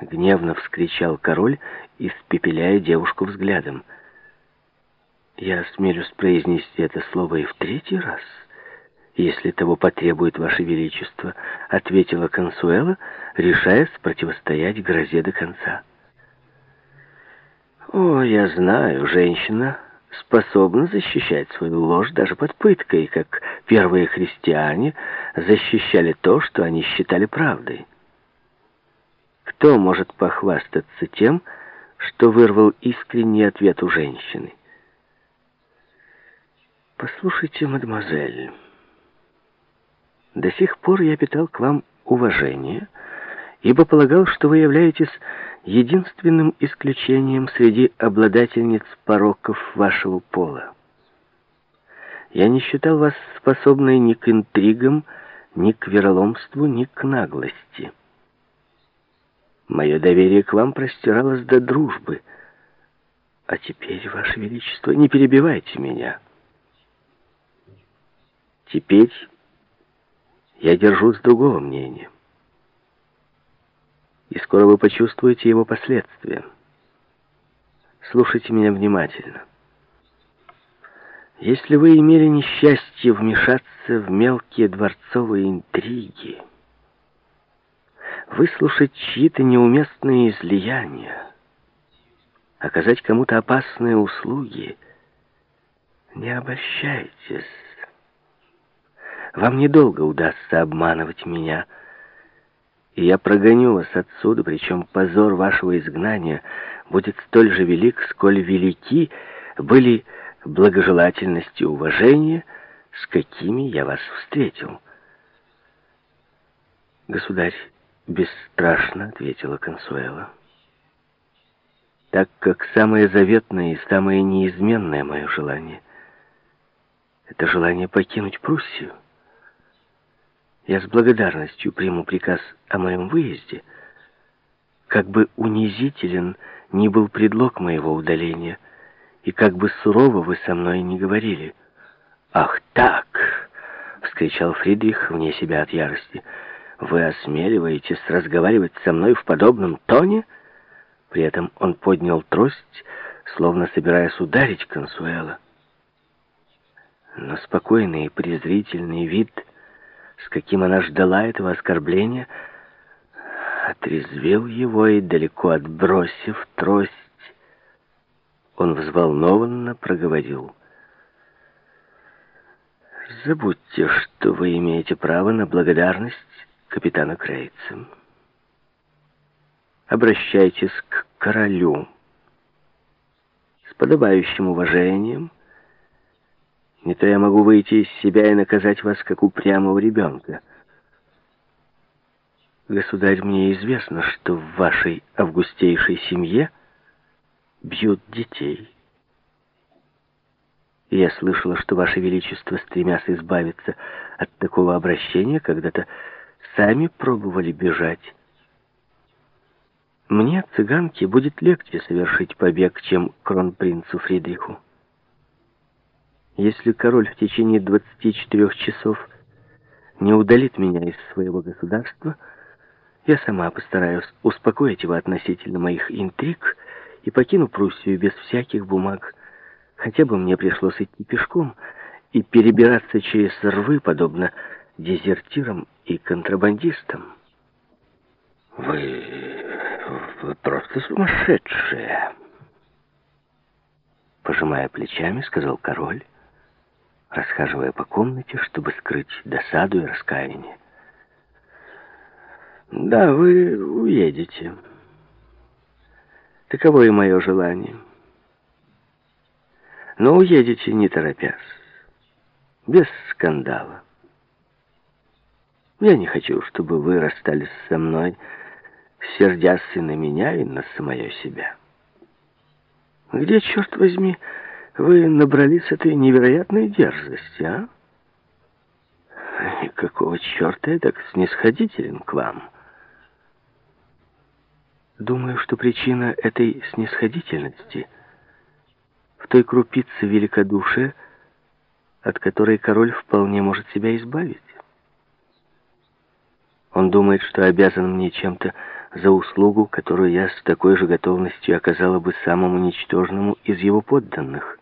Гневно вскричал король, испепеляя девушку взглядом. «Я осмелюсь произнести это слово и в третий раз, если того потребует Ваше Величество», ответила Консуэла, решаясь противостоять грозе до конца. «О, я знаю, женщина способна защищать свою ложь даже под пыткой, как первые христиане защищали то, что они считали правдой». Кто может похвастаться тем, что вырвал искренний ответ у женщины? Послушайте, мадемуазель, до сих пор я питал к вам уважение, ибо полагал, что вы являетесь единственным исключением среди обладательниц пороков вашего пола. Я не считал вас способной ни к интригам, ни к вероломству, ни к наглости. Мое доверие к вам простиралось до дружбы. А теперь, Ваше Величество, не перебивайте меня. Теперь я держусь другого мнения. И скоро вы почувствуете его последствия. Слушайте меня внимательно. Если вы имели несчастье вмешаться в мелкие дворцовые интриги, выслушать чьи-то неуместные излияния, оказать кому-то опасные услуги. Не обольщайтесь. Вам недолго удастся обманывать меня, и я прогоню вас отсюда, причем позор вашего изгнания будет столь же велик, сколь велики были благожелательность и уважение, с какими я вас встретил. Государь, Бесстрашно ответила Консуэла. Так как самое заветное и самое неизменное мое желание — это желание покинуть Пруссию. Я с благодарностью приму приказ о моем выезде, как бы унизителен ни был предлог моего удаления, и как бы сурово вы со мной не говорили. «Ах так!» — вскричал Фридрих вне себя от ярости — вы осмеливаетесь разговаривать со мной в подобном тоне?» При этом он поднял трость, словно собираясь ударить Консуэла. Но спокойный и презрительный вид, с каким она ждала этого оскорбления, отрезвил его и, далеко отбросив трость, он взволнованно проговорил. «Забудьте, что вы имеете право на благодарность капитана Крейца. Обращайтесь к королю с подобающим уважением. Не то я могу выйти из себя и наказать вас, как упрямого ребенка. Государь, мне известно, что в вашей августейшей семье бьют детей. Я слышала, что Ваше Величество, стремясь избавиться от такого обращения, когда-то сами пробовали бежать. Мне, цыганке, будет легче совершить побег, чем кронпринцу Фридриху. Если король в течение 24 часов не удалит меня из своего государства, я сама постараюсь успокоить его относительно моих интриг и покину Пруссию без всяких бумаг. Хотя бы мне пришлось идти пешком и перебираться через рвы, подобно дезертирам и контрабандистам. Вы... вы просто сумасшедшие. Пожимая плечами, сказал король, расхаживая по комнате, чтобы скрыть досаду и раскаяние. Да, вы уедете. Таково и мое желание. Но уедете не торопясь, без скандала. Я не хочу, чтобы вы расстались со мной, сердясь и на меня, и на самое себя. Где, черт возьми, вы набрались этой невероятной дерзости, а? И какого черта я так снисходителен к вам? Думаю, что причина этой снисходительности в той крупице великодушия, от которой король вполне может себя избавить. Он думает, что обязан мне чем-то за услугу, которую я с такой же готовностью оказала бы самому ничтожному из его подданных.